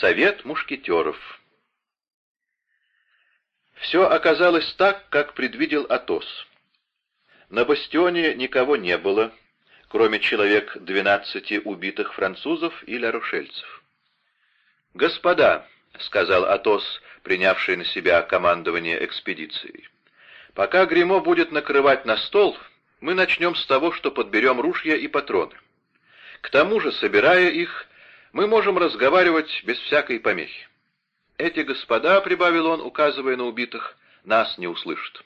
Совет мушкетеров Все оказалось так, как предвидел Атос. На бастионе никого не было, кроме человек двенадцати убитых французов и ларушельцев. «Господа», — сказал Атос, принявший на себя командование экспедицией, — «пока Гримо будет накрывать на стол, мы начнем с того, что подберем ружья и патроны. К тому же, собирая их, мы можем разговаривать без всякой помехи. Эти господа, — прибавил он, указывая на убитых, — нас не услышат.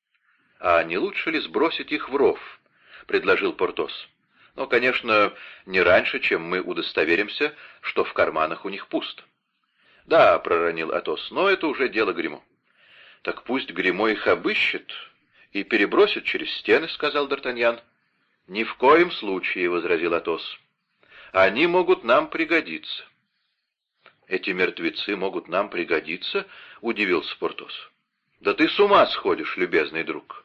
— А не лучше ли сбросить их в ров? — предложил Портос. — Но, конечно, не раньше, чем мы удостоверимся, что в карманах у них пусто. — Да, — проронил Атос, — но это уже дело Гримо. — Так пусть Гримо их обыщет и перебросит через стены, — сказал Д'Артаньян. — Ни в коем случае, — возразил Атос. Они могут нам пригодиться. Эти мертвецы могут нам пригодиться, — удивился Портос. Да ты с ума сходишь, любезный друг.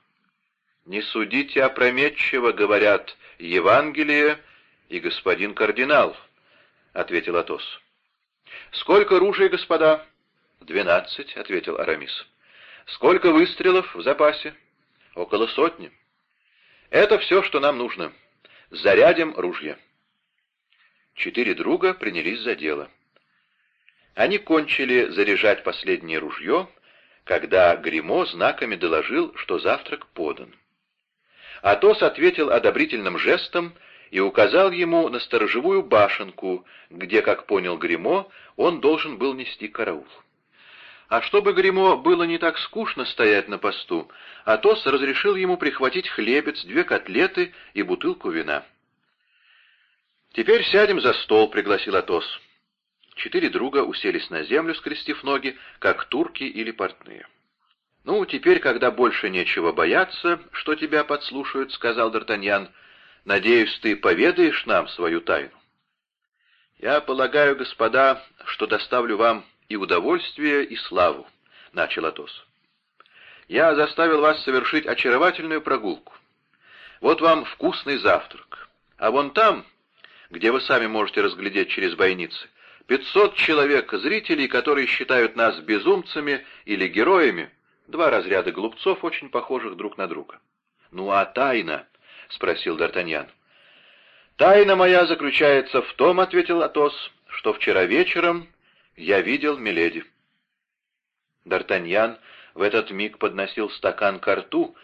Не судите опрометчиво, говорят Евангелие и господин кардинал, — ответил Атос. Сколько ружей, господа? Двенадцать, — ответил Арамис. Сколько выстрелов в запасе? Около сотни. Это все, что нам нужно. Зарядим ружья. Четыре друга принялись за дело. Они кончили заряжать последнее ружье, когда Гримо знаками доложил, что завтрак подан. Атос ответил одобрительным жестом и указал ему на сторожевую башенку, где, как понял Гримо, он должен был нести караул. А чтобы Гримо было не так скучно стоять на посту, Атос разрешил ему прихватить хлебец, две котлеты и бутылку вина. «Теперь сядем за стол», — пригласил Атос. Четыре друга уселись на землю, скрестив ноги, как турки или портные. «Ну, теперь, когда больше нечего бояться, что тебя подслушают», — сказал Д'Артаньян, — «надеюсь, ты поведаешь нам свою тайну». «Я полагаю, господа, что доставлю вам и удовольствие, и славу», — начал Атос. «Я заставил вас совершить очаровательную прогулку. Вот вам вкусный завтрак. А вон там, где вы сами можете разглядеть через бойницы. Пятьсот человек зрителей, которые считают нас безумцами или героями. Два разряда глупцов, очень похожих друг на друга. «Ну а тайна?» — спросил Д'Артаньян. «Тайна моя заключается в том, — ответил Атос, — что вчера вечером я видел Миледи». Д'Артаньян в этот миг подносил стакан к рту,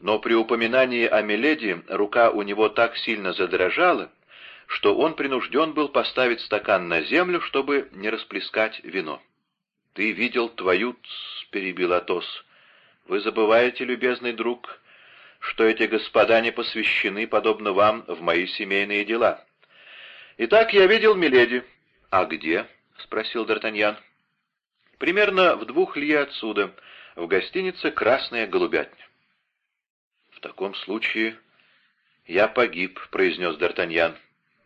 но при упоминании о Миледи рука у него так сильно задрожала, что он принужден был поставить стакан на землю, чтобы не расплескать вино. — Ты видел твою... — перебил Атос. — Вы забываете, любезный друг, что эти господа не посвящены, подобно вам, в мои семейные дела. — Итак, я видел Миледи. — А где? — спросил Д'Артаньян. — Примерно в двух лье отсюда, в гостинице «Красная голубятня». — В таком случае я погиб, — произнес Д'Артаньян.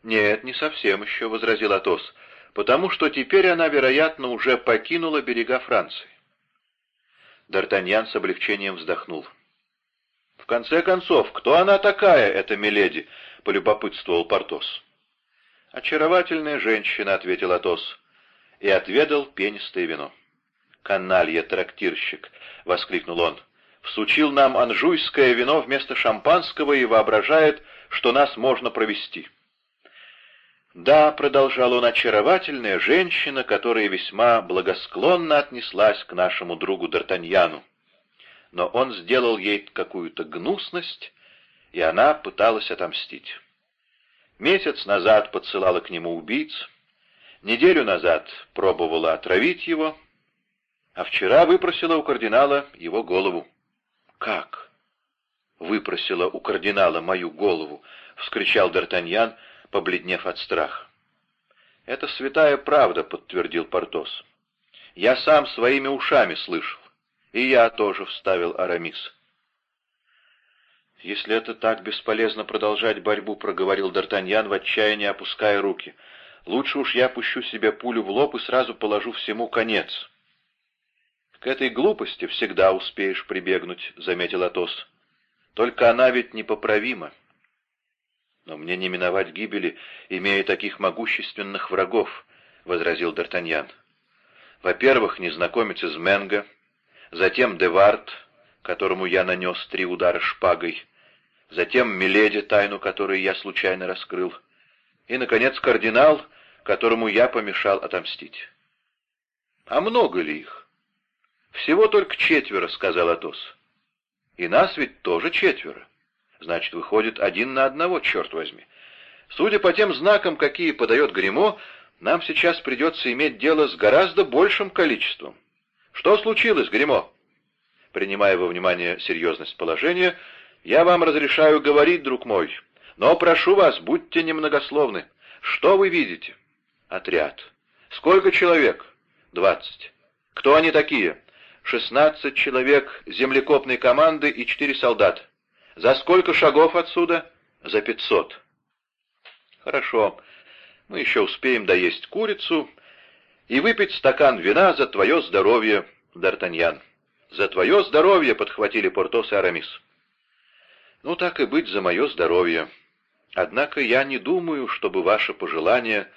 «Нет, не совсем еще», — возразил Атос, — «потому что теперь она, вероятно, уже покинула берега Франции». Д'Артаньян с облегчением вздохнул. «В конце концов, кто она такая, эта миледи?» — полюбопытствовал Портос. «Очаровательная женщина», — ответил Атос, и отведал пенистое вино. «Каналья-трактирщик!» — воскликнул он. «Всучил нам анжуйское вино вместо шампанского и воображает, что нас можно провести». «Да», — продолжал он, — «очаровательная женщина, которая весьма благосклонно отнеслась к нашему другу Д'Артаньяну. Но он сделал ей какую-то гнусность, и она пыталась отомстить. Месяц назад подсылала к нему убийц, неделю назад пробовала отравить его, а вчера выпросила у кардинала его голову». «Как?» «Выпросила у кардинала мою голову!» — вскричал Д'Артаньян, — побледнев от страха. «Это святая правда», — подтвердил Портос. «Я сам своими ушами слышал. И я тоже», — вставил Арамис. «Если это так бесполезно продолжать борьбу», — проговорил Д'Артаньян в отчаянии, опуская руки, — «лучше уж я пущу себе пулю в лоб и сразу положу всему конец». «К этой глупости всегда успеешь прибегнуть», — заметил Атос. «Только она ведь непоправима». Но мне не миновать гибели, имея таких могущественных врагов, возразил Д'Артаньян. «Во-первых, незнакомец из Менго, затем Девард, которому я нанес три удара шпагой, затем Миледи, тайну которой я случайно раскрыл, и, наконец, кардинал, которому я помешал отомстить. А много ли их? Всего только четверо, — сказал Атос. И нас ведь тоже четверо. Значит, выходит один на одного, черт возьми. Судя по тем знакам, какие подает Гремо, нам сейчас придется иметь дело с гораздо большим количеством. Что случилось, Гремо? Принимая во внимание серьезность положения, я вам разрешаю говорить, друг мой, но прошу вас, будьте немногословны. Что вы видите? Отряд. Сколько человек? Двадцать. Кто они такие? Шестнадцать человек землекопной команды и четыре солдата. За сколько шагов отсюда? За пятьсот. Хорошо. Мы еще успеем доесть курицу и выпить стакан вина за твое здоровье, Д'Артаньян. «За твое здоровье!» — подхватили Портос и Арамис. «Ну, так и быть, за мое здоровье. Однако я не думаю, чтобы ваши пожелания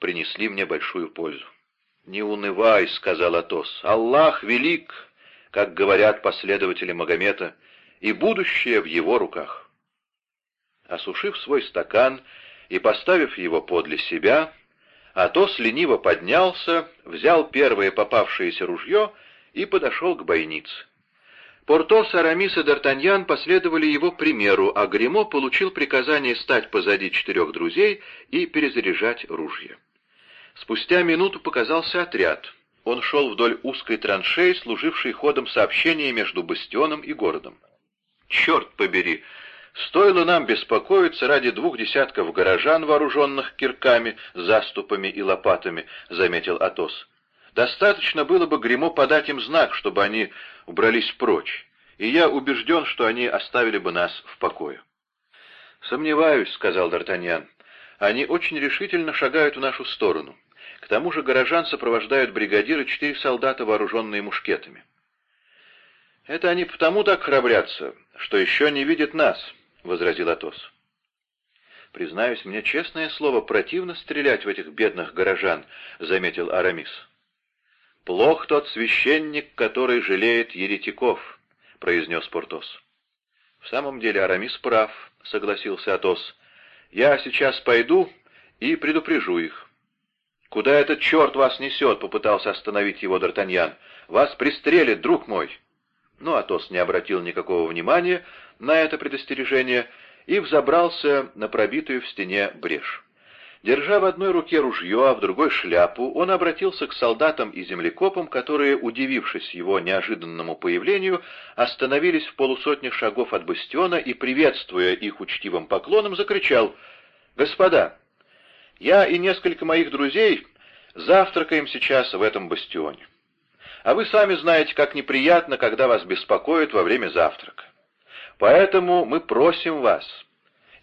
принесли мне большую пользу». «Не унывай», — сказал Атос. «Аллах велик, как говорят последователи Магомета, и будущее в его руках». Осушив свой стакан и поставив его подле себя, Атос лениво поднялся, взял первое попавшееся ружье и подошел к бойнице. Портос, Арамис и Д'Артаньян последовали его примеру, а Гремо получил приказание стать позади четырех друзей и перезаряжать ружья. Спустя минуту показался отряд. Он шел вдоль узкой траншеи, служившей ходом сообщения между бастионом и городом. «Черт побери! Стоило нам беспокоиться ради двух десятков горожан, вооруженных кирками, заступами и лопатами», — заметил Атос. Достаточно было бы Гремо подать им знак, чтобы они убрались прочь, и я убежден, что они оставили бы нас в покое. «Сомневаюсь», — сказал Д'Артаньян. «Они очень решительно шагают в нашу сторону. К тому же горожан сопровождают бригадиры четыре солдата, вооруженные мушкетами». «Это они потому так храбрятся, что еще не видят нас», — возразил Атос. «Признаюсь, мне честное слово, противно стрелять в этих бедных горожан», — заметил Арамис. «Плох тот священник, который жалеет еретиков», — произнес Портос. «В самом деле Арамис прав», — согласился Атос. «Я сейчас пойду и предупрежу их». «Куда этот черт вас несет?» — попытался остановить его Д'Артаньян. «Вас пристрелит, друг мой!» Но Атос не обратил никакого внимания на это предостережение и взобрался на пробитую в стене брешь. Держа в одной руке ружье, а в другой шляпу, он обратился к солдатам и землекопам, которые, удивившись его неожиданному появлению, остановились в полусотне шагов от бастиона и, приветствуя их учтивым поклоном, закричал «Господа, я и несколько моих друзей завтракаем сейчас в этом бастионе. А вы сами знаете, как неприятно, когда вас беспокоят во время завтрака. Поэтому мы просим вас»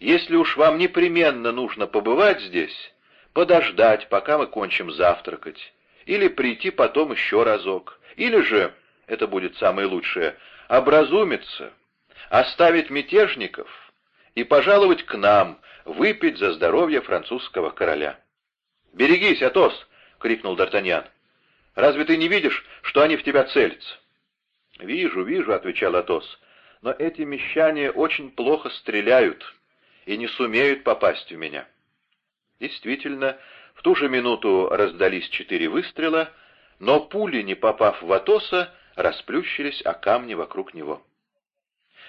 Если уж вам непременно нужно побывать здесь, подождать, пока мы кончим завтракать, или прийти потом еще разок, или же, это будет самое лучшее, образумиться, оставить мятежников и пожаловать к нам, выпить за здоровье французского короля. «Берегись, Атос!» — крикнул Д'Артаньян. «Разве ты не видишь, что они в тебя целятся?» «Вижу, вижу», — отвечал Атос, — «но эти мещане очень плохо стреляют» и не сумеют попасть в меня. Действительно, в ту же минуту раздались четыре выстрела, но пули, не попав в Атоса, расплющились о камни вокруг него.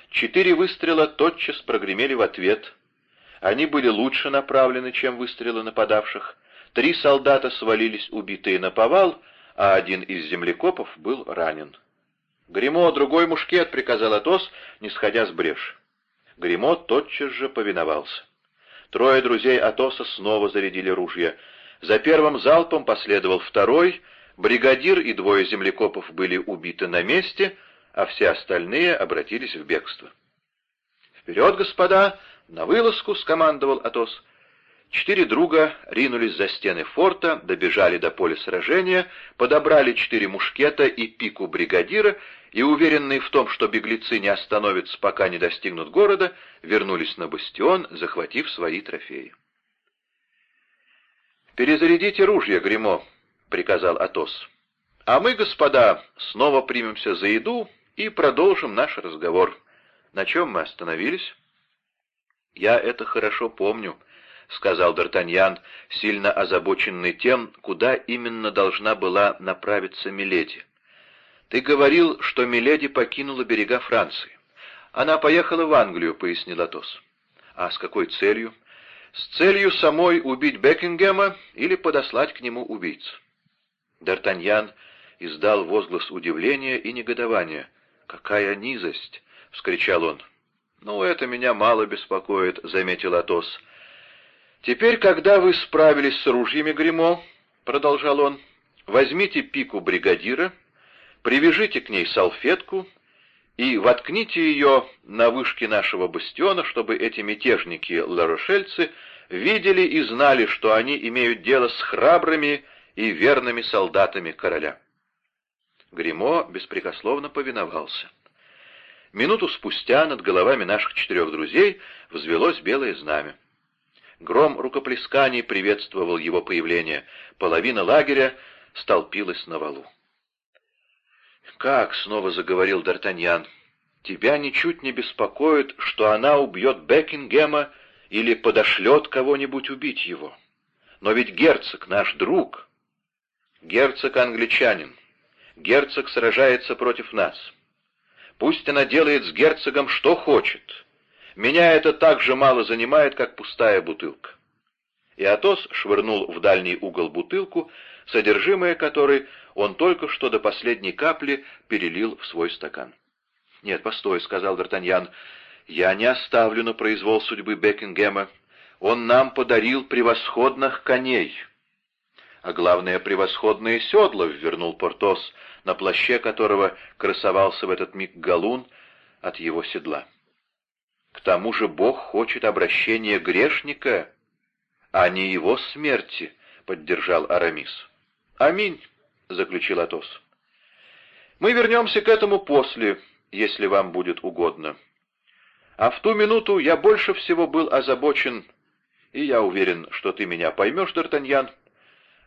Четыре выстрела тотчас прогремели в ответ. Они были лучше направлены, чем выстрелы нападавших. Три солдата свалились убитые на повал, а один из землекопов был ранен. «Гремо, другой мушкет!» — приказал Атос, не сходя с брешь. Гремо тотчас же повиновался. Трое друзей Атоса снова зарядили ружья. За первым залпом последовал второй, бригадир и двое землекопов были убиты на месте, а все остальные обратились в бегство. «Вперед, господа! На вылазку!» — скомандовал Атос. Четыре друга ринулись за стены форта, добежали до поля сражения, подобрали четыре мушкета и пику бригадира и, уверенные в том, что беглецы не остановятся, пока не достигнут города, вернулись на бастион, захватив свои трофеи. «Перезарядите ружья, Гримо», — приказал Атос. «А мы, господа, снова примемся за еду и продолжим наш разговор. На чем мы остановились?» «Я это хорошо помню», — сказал Д'Артаньян, сильно озабоченный тем, куда именно должна была направиться Миледи. «Ты говорил, что Миледи покинула берега Франции. Она поехала в Англию», — пояснил Атос. «А с какой целью?» «С целью самой убить Бекингема или подослать к нему убийц». Д'Артаньян издал возглас удивления и негодования. «Какая низость!» — вскричал он. «Ну, это меня мало беспокоит», — заметил Атос. «Теперь, когда вы справились с ружьями Гримо, продолжал он, — возьмите пику бригадира, привяжите к ней салфетку и воткните ее на вышке нашего бастиона, чтобы эти мятежники ларошельцы видели и знали, что они имеют дело с храбрыми и верными солдатами короля». Гримо беспрекословно повиновался. Минуту спустя над головами наших четырех друзей взвелось белое знамя. Гром рукоплесканий приветствовал его появление. Половина лагеря столпилась на валу. «Как?» — снова заговорил Д'Артаньян. «Тебя ничуть не беспокоит, что она убьет Бекингема или подошлет кого-нибудь убить его. Но ведь герцог наш друг. Герцог англичанин. Герцог сражается против нас. Пусть она делает с герцогом что хочет. Меня это так же мало занимает, как пустая бутылка. И Атос швырнул в дальний угол бутылку, содержимое которой он только что до последней капли перелил в свой стакан. «Нет, постой», — сказал Д'Артаньян, — «я не оставлю на произвол судьбы Бекингема. Он нам подарил превосходных коней». «А главное, превосходные седла», — ввернул Портос, на плаще которого красовался в этот миг галун от его седла. Тому же Бог хочет обращения грешника, а не его смерти, — поддержал Арамис. «Аминь», — заключил Атос. «Мы вернемся к этому после, если вам будет угодно. А в ту минуту я больше всего был озабочен, и я уверен, что ты меня поймешь, Д'Артаньян,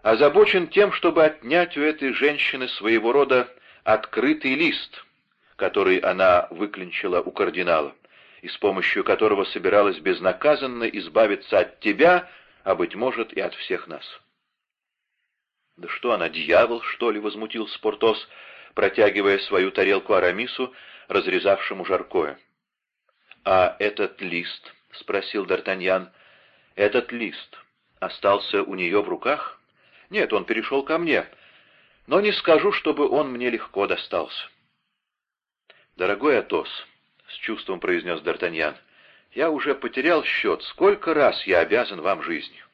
озабочен тем, чтобы отнять у этой женщины своего рода открытый лист, который она выклинчила у кардинала и с помощью которого собиралась безнаказанно избавиться от тебя, а, быть может, и от всех нас. «Да что она, дьявол, что ли?» — возмутился Портос, протягивая свою тарелку Арамису, разрезавшему жаркое. «А этот лист?» — спросил Д'Артаньян. «Этот лист остался у нее в руках? Нет, он перешел ко мне, но не скажу, чтобы он мне легко достался». «Дорогой Атос», — чувством произнес Д'Артаньян. «Я уже потерял счет. Сколько раз я обязан вам жизнью?»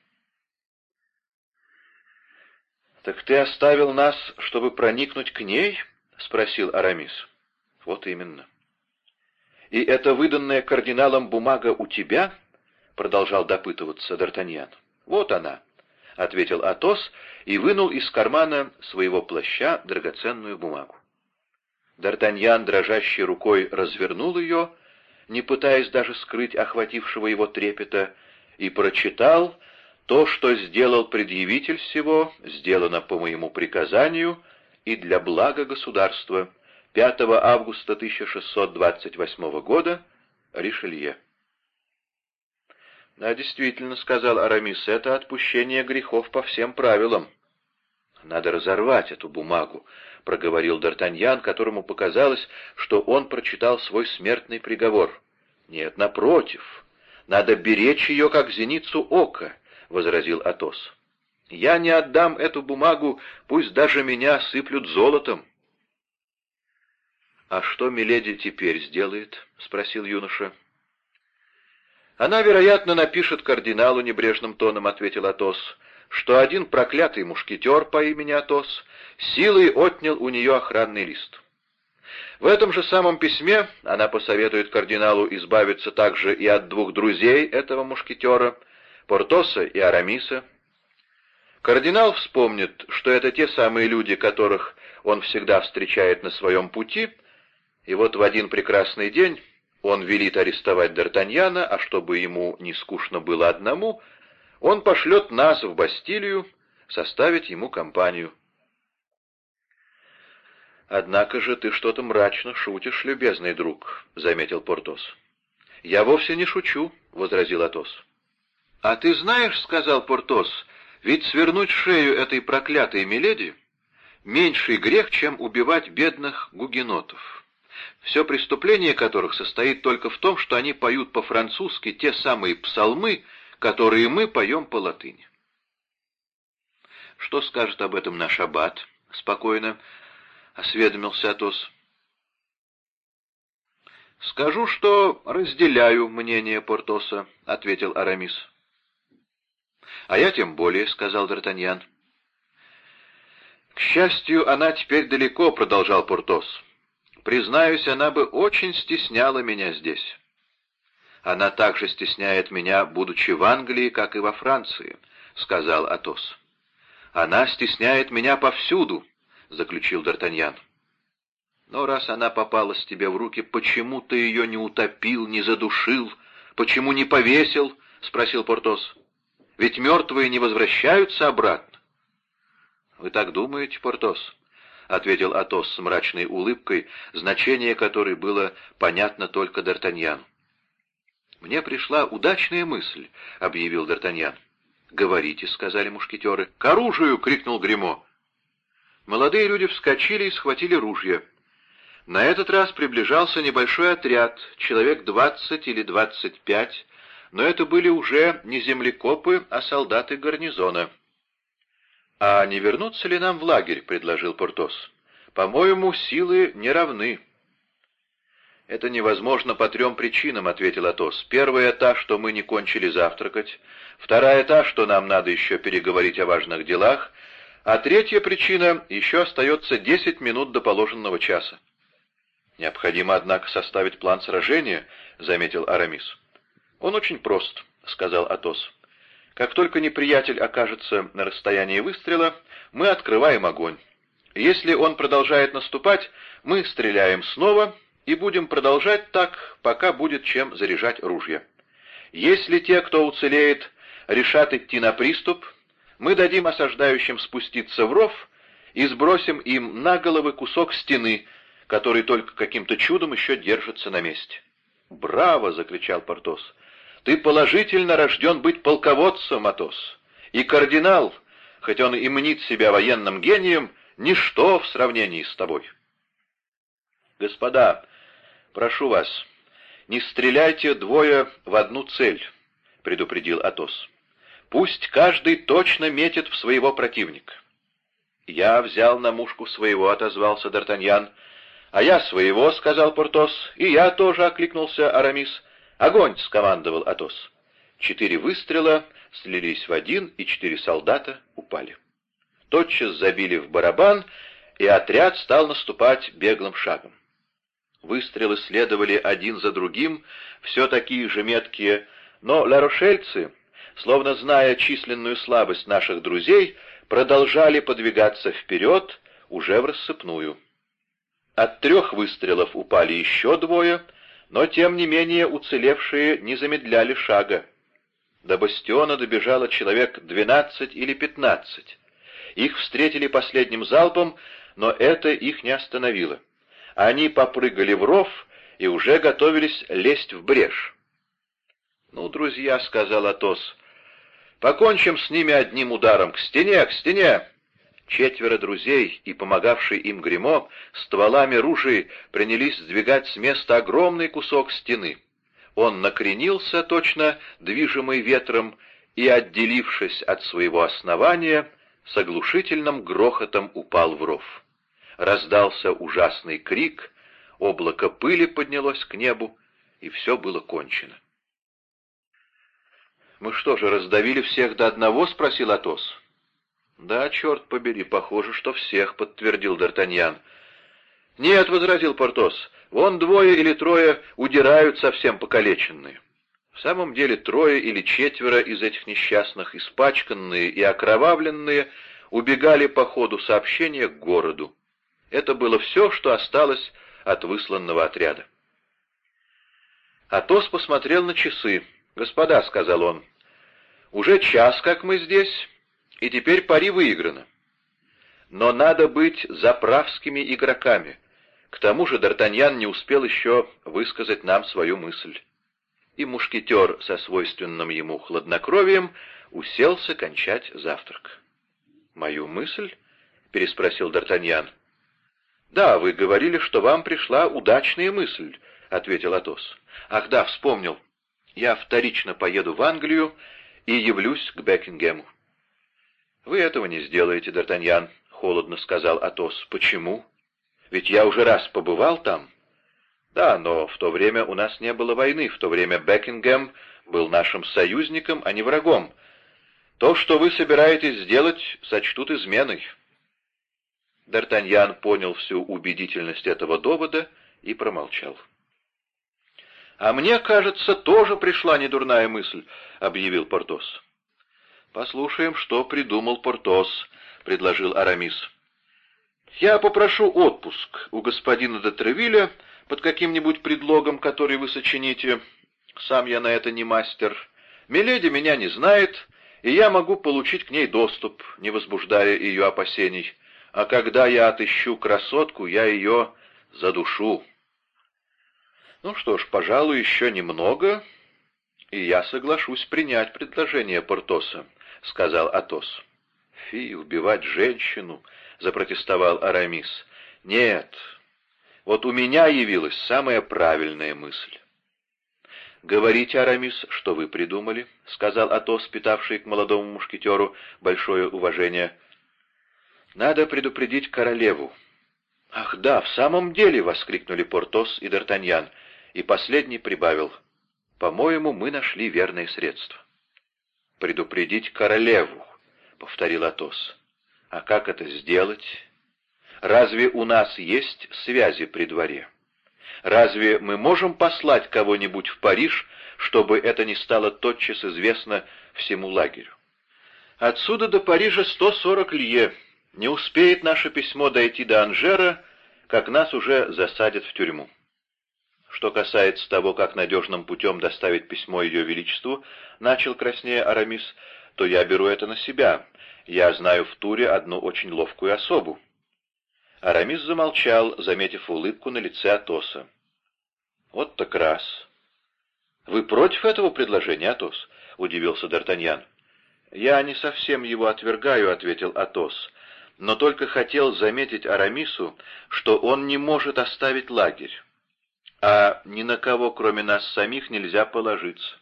«Так ты оставил нас, чтобы проникнуть к ней?» — спросил Арамис. «Вот именно». «И эта выданная кардиналом бумага у тебя?» — продолжал допытываться Д'Артаньян. «Вот она», — ответил Атос и вынул из кармана своего плаща драгоценную бумагу. Д'Артаньян дрожащей рукой развернул ее, не пытаясь даже скрыть охватившего его трепета, и прочитал «То, что сделал предъявитель всего, сделано по моему приказанию и для блага государства 5 августа 1628 года, Ришелье». «Да, действительно», — сказал Арамис, — «это отпущение грехов по всем правилам». «Надо разорвать эту бумагу», — проговорил Д'Артаньян, которому показалось, что он прочитал свой смертный приговор. «Нет, напротив, надо беречь ее, как зеницу ока», — возразил Атос. «Я не отдам эту бумагу, пусть даже меня сыплют золотом». «А что Миледи теперь сделает?» — спросил юноша. «Она, вероятно, напишет кардиналу небрежным тоном», — ответил Атос, — «что один проклятый мушкетер по имени Атос силой отнял у нее охранный лист. В этом же самом письме она посоветует кардиналу избавиться также и от двух друзей этого мушкетера, Портоса и Арамиса. Кардинал вспомнит, что это те самые люди, которых он всегда встречает на своем пути, и вот в один прекрасный день он велит арестовать Д'Артаньяна, а чтобы ему не скучно было одному, он пошлет нас в Бастилию составить ему компанию. «Однако же ты что-то мрачно шутишь, любезный друг», — заметил Портос. «Я вовсе не шучу», — возразил Атос. «А ты знаешь, — сказал Портос, — ведь свернуть шею этой проклятой Миледи — меньший грех, чем убивать бедных гугенотов, все преступление которых состоит только в том, что они поют по-французски те самые псалмы, которые мы поем по латыни». «Что скажет об этом наш аббат?» — спокойно — осведомился Атос. «Скажу, что разделяю мнение Портоса», — ответил Арамис. «А я тем более», — сказал Д'Артаньян. «К счастью, она теперь далеко», — продолжал Портос. «Признаюсь, она бы очень стесняла меня здесь». «Она также стесняет меня, будучи в Англии, как и во Франции», — сказал Атос. «Она стесняет меня повсюду», — заключил Д'Артаньян. «Но раз она попалась тебе в руки, почему ты ее не утопил, не задушил, почему не повесил?» — спросил Портос. «Ведь мертвые не возвращаются обратно». «Вы так думаете, Портос?» — ответил Атос с мрачной улыбкой, значение которой было понятно только Д'Артаньяну. «Мне пришла удачная мысль», — объявил Д'Артаньян. «Говорите», — сказали мушкетеры. «К оружию!» — крикнул Гремо. Молодые люди вскочили и схватили ружья. На этот раз приближался небольшой отряд, человек двадцать или двадцать пять, но это были уже не землекопы, а солдаты гарнизона. «А не вернуться ли нам в лагерь?» — предложил Портос. «По-моему, силы не равны». «Это невозможно по трем причинам», — ответил Атос. «Первая та, что мы не кончили завтракать. Вторая та, что нам надо еще переговорить о важных делах. А третья причина — еще остается десять минут до положенного часа. «Необходимо, однако, составить план сражения», — заметил Арамис. «Он очень прост», — сказал Атос. «Как только неприятель окажется на расстоянии выстрела, мы открываем огонь. Если он продолжает наступать, мы стреляем снова и будем продолжать так, пока будет чем заряжать ружья. Если те, кто уцелеет, решат идти на приступ, мы дадим осаждающим спуститься в ров и сбросим им на головы кусок стены, который только каким-то чудом еще держится на месте. «Браво!» — закричал Портос. «Ты положительно рожден быть полководцем, Атос. И кардинал, хоть он и мнит себя военным гением, ничто в сравнении с тобой». «Господа, прошу вас, не стреляйте двое в одну цель», — предупредил Атос. Пусть каждый точно метит в своего противника. «Я взял на мушку своего», — отозвался Д'Артаньян. «А я своего», — сказал Портос. «И я тоже», — окликнулся Арамис. «Огонь!» — скомандовал Атос. Четыре выстрела слились в один, и четыре солдата упали. Тотчас забили в барабан, и отряд стал наступать беглым шагом. Выстрелы следовали один за другим, все такие же меткие, но ларошельцы словно зная численную слабость наших друзей, продолжали подвигаться вперед, уже в рассыпную. От трех выстрелов упали еще двое, но тем не менее уцелевшие не замедляли шага. До бастиона добежало человек двенадцать или пятнадцать. Их встретили последним залпом, но это их не остановило. Они попрыгали в ров и уже готовились лезть в брешь. «Ну, друзья», — сказал Атос, Покончим с ними одним ударом. К стене, к стене!» Четверо друзей и помогавший им гримо стволами ружей принялись сдвигать с места огромный кусок стены. Он накренился, точно движимый ветром, и, отделившись от своего основания, с оглушительным грохотом упал в ров. Раздался ужасный крик, облако пыли поднялось к небу, и все было кончено. «Мы что же, раздавили всех до одного?» — спросил Атос. «Да, черт побери, похоже, что всех», — подтвердил Д'Артаньян. «Нет», — возразил Портос, — «вон двое или трое удирают совсем покалеченные». В самом деле трое или четверо из этих несчастных, испачканные и окровавленные, убегали по ходу сообщения к городу. Это было все, что осталось от высланного отряда. Атос посмотрел на часы. «Господа», — сказал он, Уже час, как мы здесь, и теперь пари выиграно. Но надо быть заправскими игроками. К тому же Д'Артаньян не успел еще высказать нам свою мысль. И мушкетер со свойственным ему хладнокровием уселся кончать завтрак. «Мою мысль?» — переспросил Д'Артаньян. «Да, вы говорили, что вам пришла удачная мысль», — ответил Атос. «Ах да, вспомнил. Я вторично поеду в Англию и явлюсь к Бекингему». «Вы этого не сделаете, Д'Артаньян», — холодно сказал Атос. «Почему? Ведь я уже раз побывал там». «Да, но в то время у нас не было войны, в то время Бекингем был нашим союзником, а не врагом. То, что вы собираетесь сделать, сочтут изменой». Д'Артаньян понял всю убедительность этого довода и промолчал. «А мне, кажется, тоже пришла недурная мысль», — объявил Портос. «Послушаем, что придумал Портос», — предложил Арамис. «Я попрошу отпуск у господина де Тревиля под каким-нибудь предлогом, который вы сочините. Сам я на это не мастер. Миледи меня не знает, и я могу получить к ней доступ, не возбуждая ее опасений. А когда я отыщу красотку, я ее задушу». «Ну что ж, пожалуй, еще немного, и я соглашусь принять предложение Портоса», — сказал Атос. «Фи, убивать женщину», — запротестовал Арамис. «Нет, вот у меня явилась самая правильная мысль». «Говорите, Арамис, что вы придумали», — сказал Атос, питавший к молодому мушкетеру большое уважение. «Надо предупредить королеву». «Ах да, в самом деле!» — воскликнули Портос и Д'Артаньян и последний прибавил. «По-моему, мы нашли верное средство». «Предупредить королеву», — повторил Атос. «А как это сделать? Разве у нас есть связи при дворе? Разве мы можем послать кого-нибудь в Париж, чтобы это не стало тотчас известно всему лагерю? Отсюда до Парижа 140 лье. Не успеет наше письмо дойти до Анжера, как нас уже засадят в тюрьму. Что касается того, как надежным путем доставить письмо Ее Величеству, начал краснее Арамис, то я беру это на себя. Я знаю в Туре одну очень ловкую особу. Арамис замолчал, заметив улыбку на лице Атоса. «Вот так раз». «Вы против этого предложения, Атос?» — удивился Д'Артаньян. «Я не совсем его отвергаю», — ответил Атос, — «но только хотел заметить Арамису, что он не может оставить лагерь а ни на кого, кроме нас самих, нельзя положиться.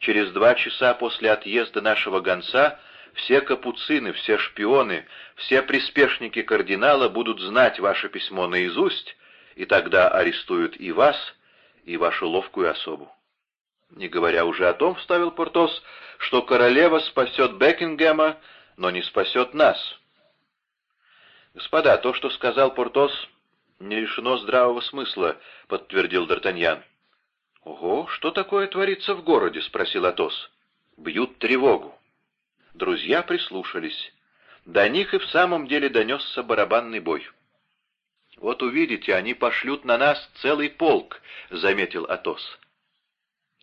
Через два часа после отъезда нашего гонца все капуцины, все шпионы, все приспешники кардинала будут знать ваше письмо наизусть, и тогда арестуют и вас, и вашу ловкую особу. Не говоря уже о том, — вставил Портос, — что королева спасет Бекингема, но не спасет нас. Господа, то, что сказал Портос, «Не лишено здравого смысла», — подтвердил Д'Артаньян. «Ого, что такое творится в городе?» — спросил Атос. «Бьют тревогу». Друзья прислушались. До них и в самом деле донесся барабанный бой. «Вот увидите, они пошлют на нас целый полк», — заметил Атос.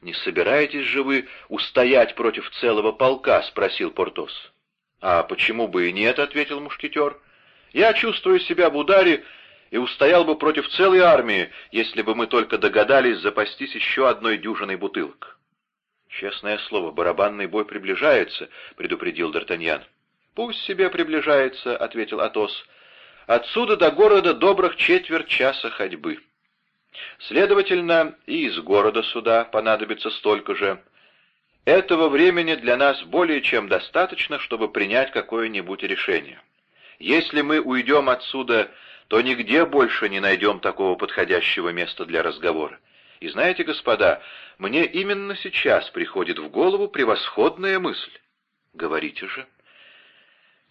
«Не собираетесь же вы устоять против целого полка?» — спросил Портос. «А почему бы и нет?» — ответил мушкетер. «Я чувствую себя в ударе и устоял бы против целой армии, если бы мы только догадались запастись еще одной дюжиной бутылок. «Честное слово, барабанный бой приближается», — предупредил Д'Артаньян. «Пусть себе приближается», — ответил Атос. «Отсюда до города добрых четверть часа ходьбы. Следовательно, и из города сюда понадобится столько же. Этого времени для нас более чем достаточно, чтобы принять какое-нибудь решение. Если мы уйдем отсюда то нигде больше не найдем такого подходящего места для разговора. И знаете, господа, мне именно сейчас приходит в голову превосходная мысль. Говорите же.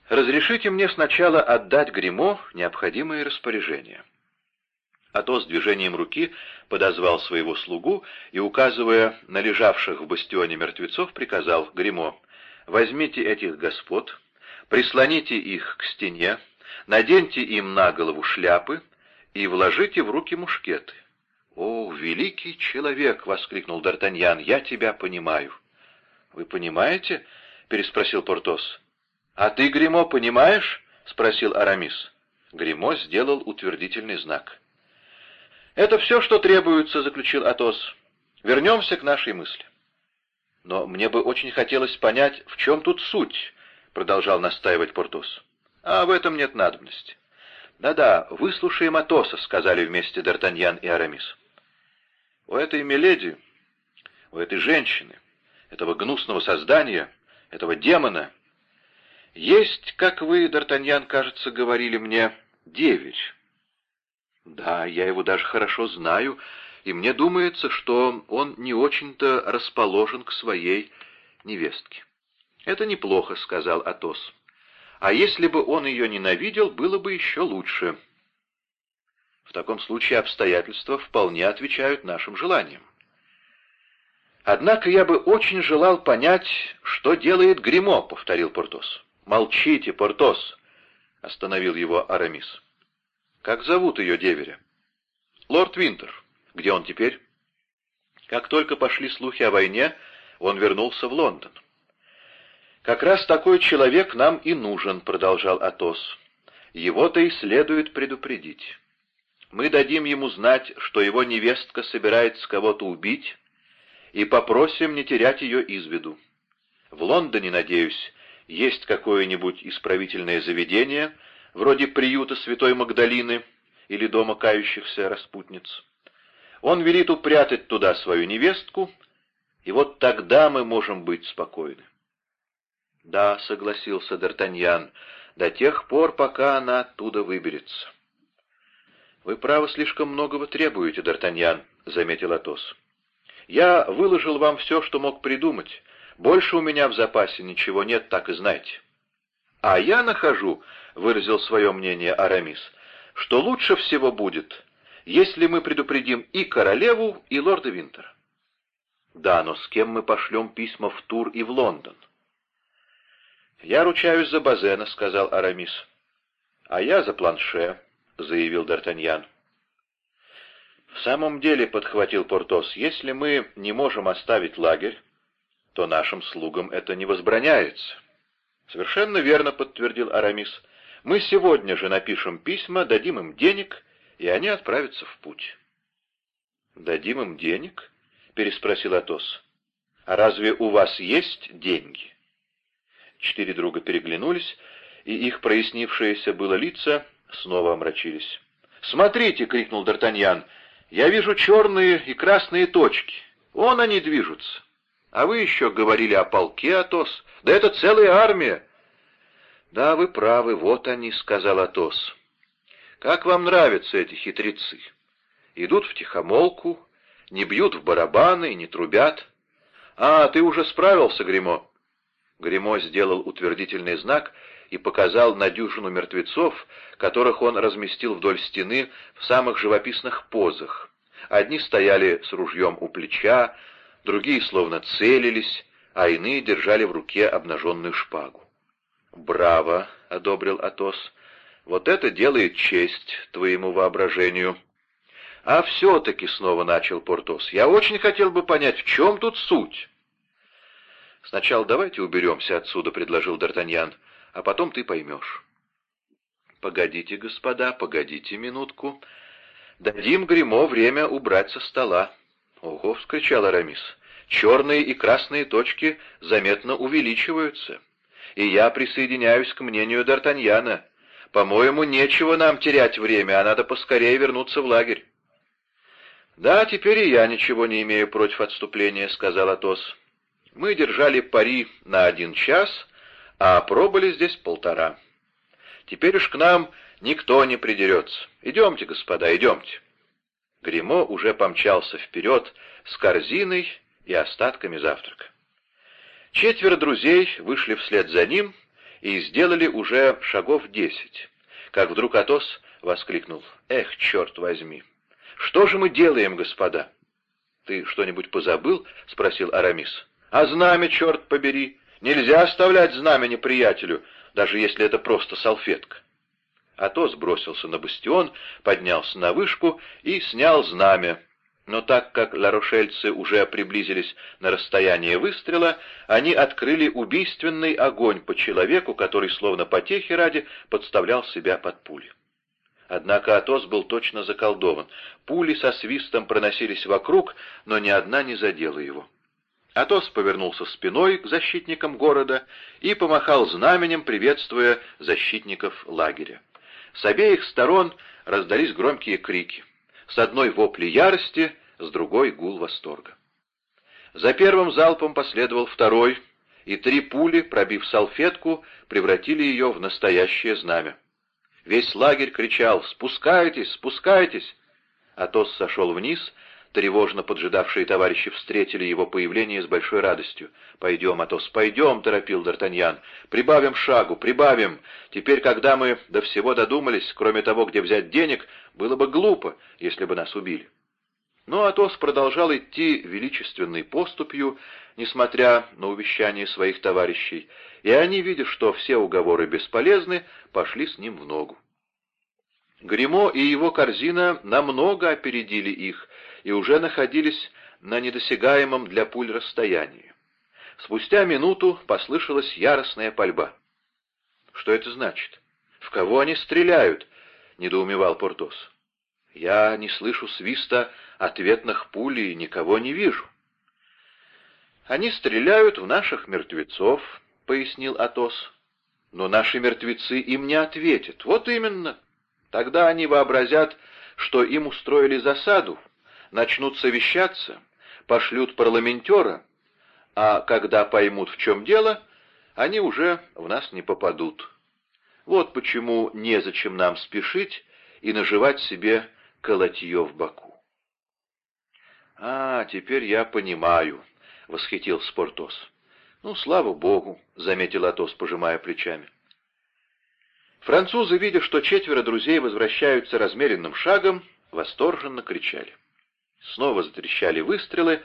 Разрешите мне сначала отдать гримо необходимые распоряжения. Атос движением руки подозвал своего слугу и, указывая на лежавших в бастионе мертвецов, приказал гримо «Возьмите этих господ, прислоните их к стене, наденьте им на голову шляпы и вложите в руки мушкеты. «О, великий человек!» — воскликнул Д'Артаньян. «Я тебя понимаю». «Вы понимаете?» —— переспросил Портос. «А ты, Гримо, понимаешь?» — спросил Арамис. Гримо сделал утвердительный знак. «Это все, что требуется», — заключил Атос. «Вернемся к нашей мысли». «Но мне бы очень хотелось понять, в чем тут суть», — продолжал настаивать Портос. «А в этом нет надобности». «Да-да, выслушаем Атоса», — сказали вместе Д'Артаньян и Арамис. «У этой Миледи, у этой женщины, этого гнусного создания, этого демона, есть, как вы, Д'Артаньян, кажется, говорили мне, деверь». «Да, я его даже хорошо знаю», и мне думается, что он не очень-то расположен к своей невестке. «Это неплохо», — сказал Атос. «А если бы он ее ненавидел, было бы еще лучше». В таком случае обстоятельства вполне отвечают нашим желаниям. «Однако я бы очень желал понять, что делает Гримо», — повторил Портос. «Молчите, Портос», — остановил его Арамис. «Как зовут ее деверя?» «Лорд Винтер». Где он теперь? Как только пошли слухи о войне, он вернулся в Лондон. «Как раз такой человек нам и нужен», — продолжал Атос. «Его-то и следует предупредить. Мы дадим ему знать, что его невестка собирается кого-то убить, и попросим не терять ее из виду. В Лондоне, надеюсь, есть какое-нибудь исправительное заведение, вроде приюта Святой Магдалины или дома кающихся распутниц. Он велит упрятать туда свою невестку, и вот тогда мы можем быть спокойны. — Да, — согласился Д'Артаньян, — до тех пор, пока она оттуда выберется. — Вы, право, слишком многого требуете, Д'Артаньян, — заметил Атос. — Я выложил вам все, что мог придумать. Больше у меня в запасе ничего нет, так и знайте. — А я нахожу, — выразил свое мнение Арамис, — что лучше всего будет если мы предупредим и королеву, и лорда Винтера. Да, но с кем мы пошлем письма в Тур и в Лондон? Я ручаюсь за Базена, сказал Арамис. А я за Планше, заявил Д'Артаньян. В самом деле, подхватил Портос, если мы не можем оставить лагерь, то нашим слугам это не возбраняется. Совершенно верно, подтвердил Арамис. Мы сегодня же напишем письма, дадим им денег и они отправятся в путь. «Дадим им денег?» — переспросил Атос. «А разве у вас есть деньги?» Четыре друга переглянулись, и их прояснившиеся было лица снова омрачились. «Смотрите!» — крикнул Д'Артаньян. «Я вижу черные и красные точки. Он они движутся. А вы еще говорили о полке, Атос. Да это целая армия!» «Да, вы правы, вот они», — сказал Атос. Как вам нравятся эти хитрецы? Идут в тихомолку, не бьют в барабаны и не трубят. А, ты уже справился, Гримо. Гримо сделал утвердительный знак и показал на дюжину мертвецов, которых он разместил вдоль стены в самых живописных позах. Одни стояли с ружьем у плеча, другие словно целились, а иные держали в руке обнаженную шпагу. «Браво!» — одобрил Атос. Вот это делает честь твоему воображению. А все-таки, — снова начал Портос, — я очень хотел бы понять, в чем тут суть. Сначала давайте уберемся отсюда, — предложил Д'Артаньян, — а потом ты поймешь. Погодите, господа, погодите минутку. Дадим Гримо время убрать со стола. Ого, — вскричал Арамис, — черные и красные точки заметно увеличиваются. И я присоединяюсь к мнению Д'Артаньяна. По-моему, нечего нам терять время, а надо поскорее вернуться в лагерь. «Да, теперь и я ничего не имею против отступления», — сказал Атос. «Мы держали пари на один час, а пробыли здесь полтора. Теперь уж к нам никто не придерется. Идемте, господа, идемте». Гремо уже помчался вперед с корзиной и остатками завтрака. Четверо друзей вышли вслед за ним и сделали уже шагов десять, как вдруг Атос воскликнул. «Эх, черт возьми! Что же мы делаем, господа?» «Ты что-нибудь позабыл?» — спросил Арамис. «А знамя, черт побери! Нельзя оставлять знамя неприятелю, даже если это просто салфетка». Атос бросился на бастион, поднялся на вышку и снял знамя. но так как ларошельцы уже приблизились на расстояние выстрела, они открыли убийственный огонь по человеку, который, словно потехи ради, подставлял себя под пули. Однако Атос был точно заколдован. Пули со свистом проносились вокруг, но ни одна не задела его. Атос повернулся спиной к защитникам города и помахал знаменем, приветствуя защитников лагеря. С обеих сторон раздались громкие крики. С одной вопли ярости, с другой гул восторга. За первым залпом последовал второй, и три пули, пробив салфетку, превратили ее в настоящее знамя. Весь лагерь кричал «Спускайтесь! Спускайтесь!» Атос сошел вниз Тревожно поджидавшие товарищи встретили его появление с большой радостью. «Пойдем, Атос, пойдем!» — торопил Д'Артаньян. «Прибавим шагу, прибавим! Теперь, когда мы до всего додумались, кроме того, где взять денег, было бы глупо, если бы нас убили». Но Атос продолжал идти величественной поступью, несмотря на увещание своих товарищей, и они, видя, что все уговоры бесполезны, пошли с ним в ногу. Гримо и его корзина намного опередили их, и уже находились на недосягаемом для пуль расстоянии. Спустя минуту послышалась яростная пальба. «Что это значит? В кого они стреляют?» — недоумевал Портос. «Я не слышу свиста ответных пуль и никого не вижу». «Они стреляют в наших мертвецов», — пояснил Атос. «Но наши мертвецы им не ответят. Вот именно. Тогда они вообразят, что им устроили засаду, начнут совещаться, пошлют парламентера, а когда поймут, в чем дело, они уже в нас не попадут. Вот почему незачем нам спешить и наживать себе колотье в боку. — А, теперь я понимаю, — восхитился Портос. — Ну, слава богу, — заметил Атос, пожимая плечами. Французы, видя, что четверо друзей возвращаются размеренным шагом, восторженно кричали. Снова затрещали выстрелы,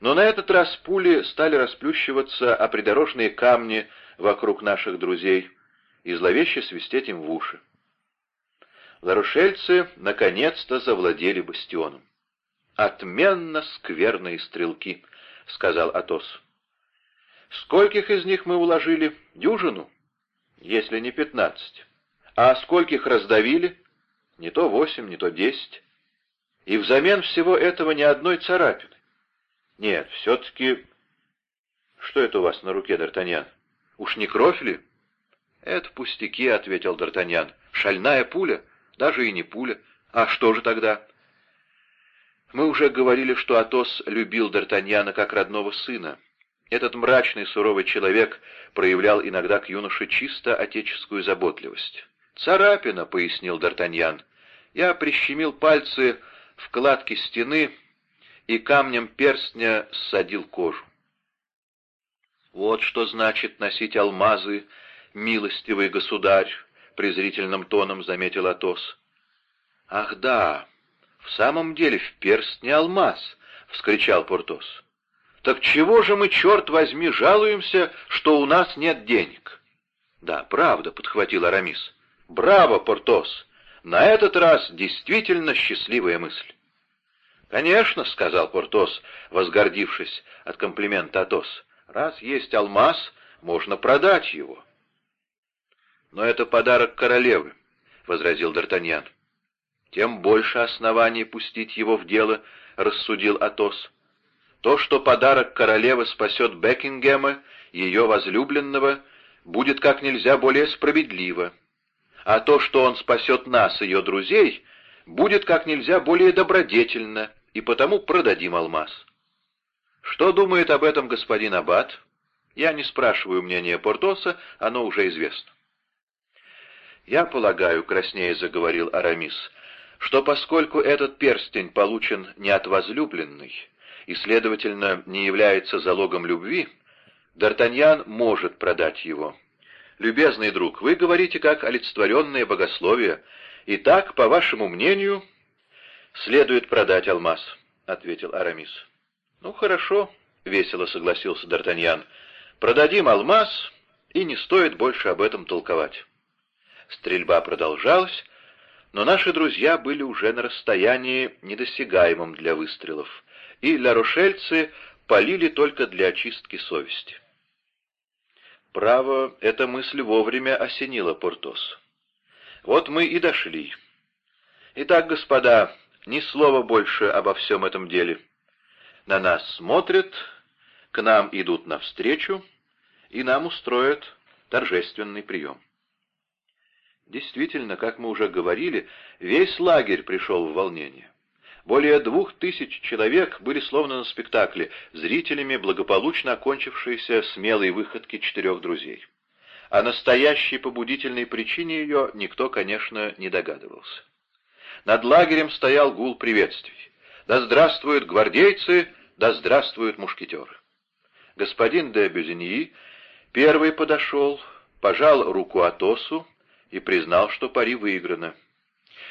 но на этот раз пули стали расплющиваться о придорожные камни вокруг наших друзей и зловеще свистеть им в уши. Ларушельцы наконец-то завладели бастионом. «Отменно скверные стрелки», — сказал Атос. «Скольких из них мы уложили? Дюжину? Если не пятнадцать. А скольких раздавили? Не то восемь, не то десять. И взамен всего этого ни одной царапины. Нет, все-таки... Что это у вас на руке, Д'Артаньян? Уж не кровь ли? Это пустяки, — ответил Д'Артаньян. Шальная пуля? Даже и не пуля. А что же тогда? Мы уже говорили, что Атос любил Д'Артаньяна как родного сына. Этот мрачный, суровый человек проявлял иногда к юноше чисто отеческую заботливость. «Царапина», — пояснил Д'Артаньян. «Я прищемил пальцы в кладке стены и камнем перстня ссадил кожу. «Вот что значит носить алмазы, милостивый государь», — презрительным тоном заметил Атос. «Ах да, в самом деле в перстне алмаз», — вскричал Портос. «Так чего же мы, черт возьми, жалуемся, что у нас нет денег?» «Да, правда», — подхватил Арамис. «Браво, Портос! На этот раз действительно счастливая мысль. «Конечно», — сказал Портос, возгордившись от комплимента Атос, — «раз есть алмаз, можно продать его». «Но это подарок королевы», — возразил Д'Артаньян. «Тем больше оснований пустить его в дело», — рассудил Атос. «То, что подарок королевы спасет Бекингема, ее возлюбленного, будет как нельзя более справедливо а то, что он спасет нас, ее друзей, будет как нельзя более добродетельно, и потому продадим алмаз. Что думает об этом господин Аббат? Я не спрашиваю мнения Портоса, оно уже известно. «Я полагаю», — краснее заговорил Арамис, — «что поскольку этот перстень получен не от возлюбленной и, следовательно, не является залогом любви, Д'Артаньян может продать его, «Любезный друг, вы говорите как олицетворенное богословие. Итак, по вашему мнению, следует продать алмаз», — ответил Арамис. «Ну, хорошо», — весело согласился Д'Артаньян. «Продадим алмаз, и не стоит больше об этом толковать». Стрельба продолжалась, Но наши друзья были уже на расстоянии, недосягаемом для выстрелов, и ларошельцы полили только для очистки совести. Право, эта мысль вовремя осенила Портос. Вот мы и дошли. Итак, господа, ни слова больше обо всем этом деле. На нас смотрят, к нам идут навстречу, и нам устроят торжественный прием. Действительно, как мы уже говорили, весь лагерь пришел в волнение. Более двух тысяч человек были словно на спектакле, зрителями благополучно окончившейся смелой выходки четырех друзей. О настоящей побудительной причине ее никто, конечно, не догадывался. Над лагерем стоял гул приветствий. «Да здравствуют гвардейцы! Да здравствуют мушкетеры!» Господин де Бюзиньи первый подошел, пожал руку Атосу и признал, что пари выиграно.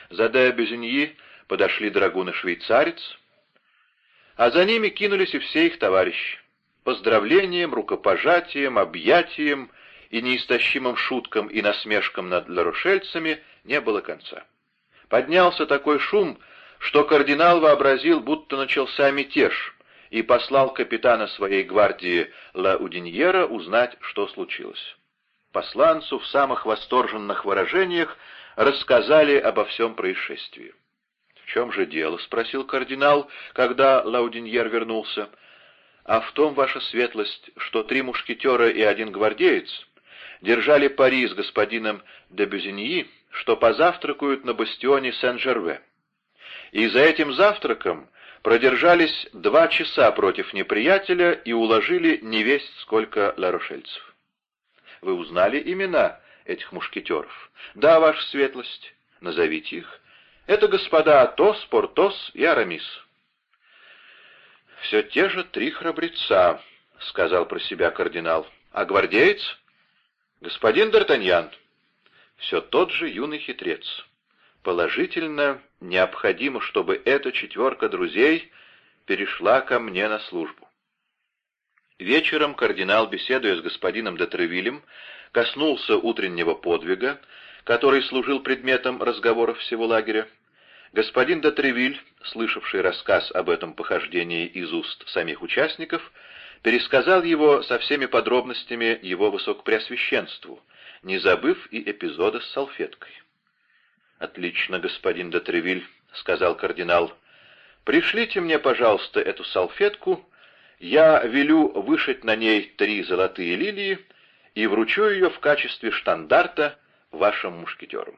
За де Бюзиньи подошли драгун и швейцарец, а за ними кинулись и все их товарищи. Поздравлением, рукопожатием, объятием и неистощимым шуткам и насмешкам над ларушельцами не было конца. Поднялся такой шум, что кардинал вообразил, будто начался мятеж, и послал капитана своей гвардии Ла Удиньера узнать, что случилось. Посланцу в самых восторженных выражениях рассказали обо всем происшествии чем же дело?» — спросил кардинал, когда Лаудиньер вернулся. «А в том, ваша светлость, что три мушкетера и один гвардеец держали пари с господином де Бюзиньи, что позавтракают на бастионе Сен-Жерве. И за этим завтраком продержались два часа против неприятеля и уложили невесть сколько ларошельцев. Вы узнали имена этих мушкетеров? Да, ваша светлость. Назовите их. Это господа Атос, Портос и Арамис. «Все те же три храбреца», — сказал про себя кардинал. «А гвардеец?» «Господин Д'Артаньян». «Все тот же юный хитрец. Положительно необходимо, чтобы эта четверка друзей перешла ко мне на службу». Вечером кардинал, беседуя с господином де коснулся утреннего подвига, который служил предметом разговоров всего лагеря. Господин де слышавший рассказ об этом похождении из уст самих участников, пересказал его со всеми подробностями его высокопреосвященству, не забыв и эпизода с салфеткой. «Отлично, господин де сказал кардинал. «Пришлите мне, пожалуйста, эту салфетку, я велю вышить на ней три золотые лилии и вручу ее в качестве штандарта вашим мушкетерам.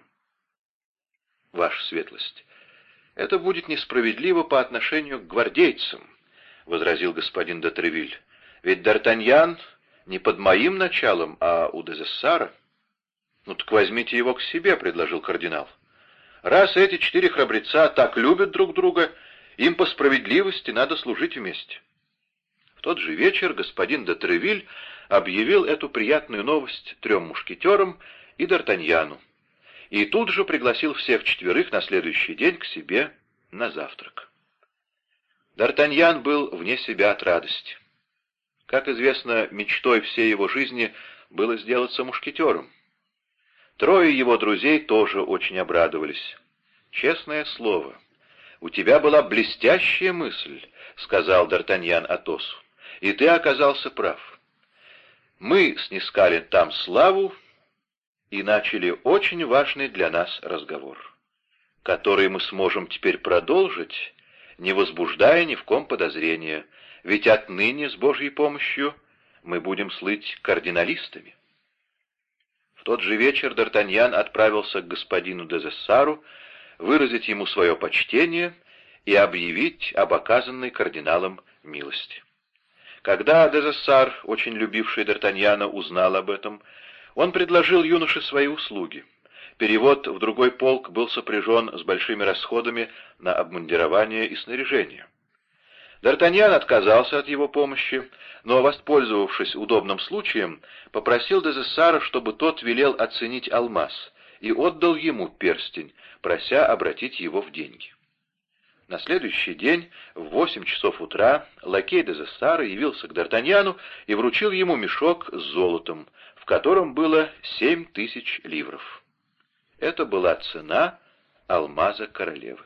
Ваша светлость, это будет несправедливо по отношению к гвардейцам, — возразил господин де Ведь Д'Артаньян не под моим началом, а у Дезессара. Ну так возьмите его к себе, — предложил кардинал. Раз эти четыре храбреца так любят друг друга, им по справедливости надо служить вместе. В тот же вечер господин де объявил эту приятную новость трем мушкетерам и Д'Артаньяну, и тут же пригласил всех четверых на следующий день к себе на завтрак. Д'Артаньян был вне себя от радости. Как известно, мечтой всей его жизни было сделаться мушкетером. Трое его друзей тоже очень обрадовались. «Честное слово, у тебя была блестящая мысль», — сказал Д'Артаньян Атосу, — «и ты оказался прав. Мы снискали там славу, и начали очень важный для нас разговор, который мы сможем теперь продолжить, не возбуждая ни в ком подозрения, ведь отныне с Божьей помощью мы будем слыть кардиналистами. В тот же вечер Д'Артаньян отправился к господину Дезессару выразить ему свое почтение и объявить об оказанной кардиналом милости. Когда Дезессар, очень любивший Д'Артаньяна, узнал об этом, он предложил юноше свои услуги. Перевод в другой полк был сопряжен с большими расходами на обмундирование и снаряжение. Д'Артаньян отказался от его помощи, но, воспользовавшись удобным случаем, попросил Дезессара, чтобы тот велел оценить алмаз, и отдал ему перстень, прося обратить его в деньги. На следующий день в восемь часов утра лакей Дезессара явился к Д'Артаньяну и вручил ему мешок с золотом, в котором было семь тысяч ливров. Это была цена алмаза королевы.